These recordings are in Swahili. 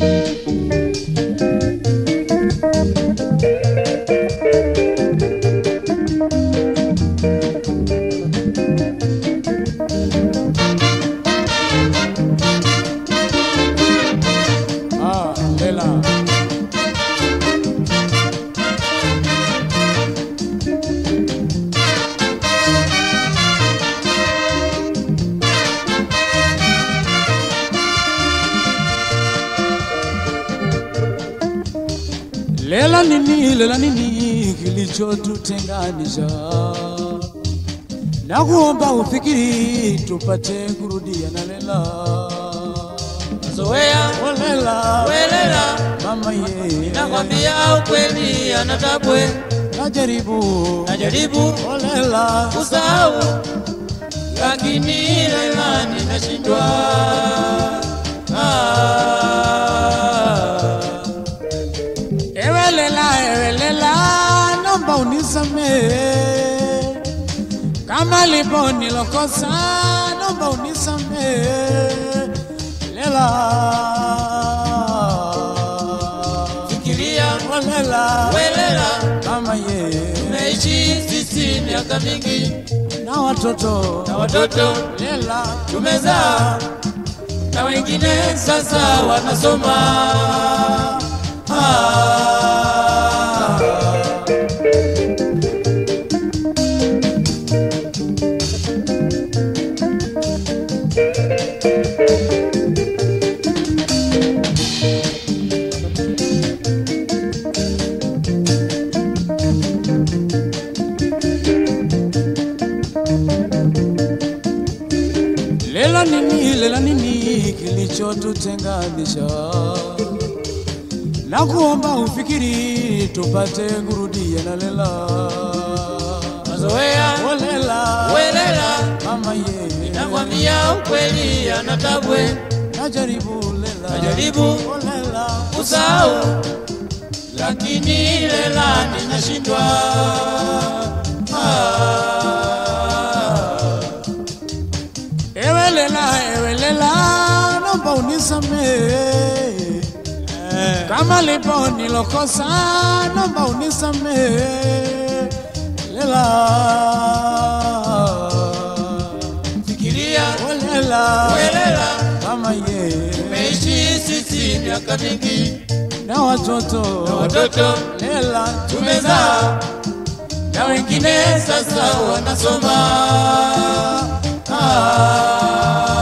Ah, Lela nini, lela nini kilichotutenganisha? Nakuomba ufikiri tupate kurudia na lela. Zoea olela lela. welela, Mama ye. nakwambia ukweli, anatabwe Najaribu. najaribu olela lela. kusahau, lakini lela ninashindwa. Kama lipo nilokosa, naomba unisamehe. Lela. Fikiria. Oh, lela. welela, Mama ye. Tumeishi sisi miaka mingi. Na watoto. Na watoto. Lela. Tumezaa. Na wengine sasa wanasoma. Ah. Lela nini, kilichotutenganisha? na kuomba ufikiri tupate kurudia na lela. Mazoea welela, lela welela, mama ye nakwambia ukweli, anatabwe najaribu lela Najaribu. Oh, lela kusahau, lakini lela ninashindwa. Unisamehe kama lipo nilokosa naomba unisamehe. Lela. Fikiria. Oh, lela welela, mama ye. Tumeishi sisi miaka mingi. Na watoto. Na watoto. Lela. Tumezaa. Na wengine sasa wanasoma. Ah.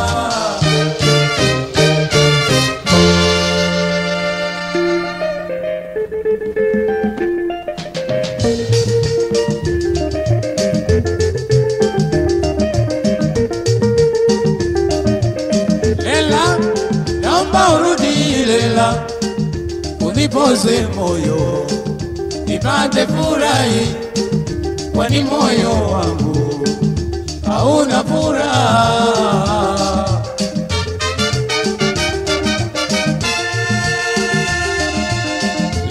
Unipoze moyo nipate furahi kwani moyo wangu hauna furaha.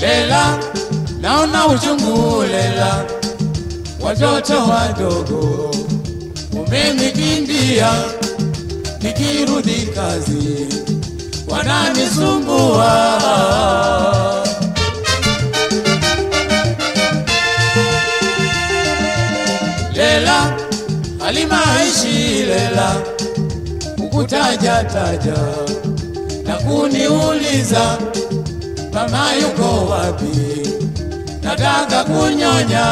Lela naona uchungu lela watoto wadogo umenikimbia nikirudi kazi wananisumbua kukutaja taja na kuniuliza mama yuko wapi? Nataka kunyonya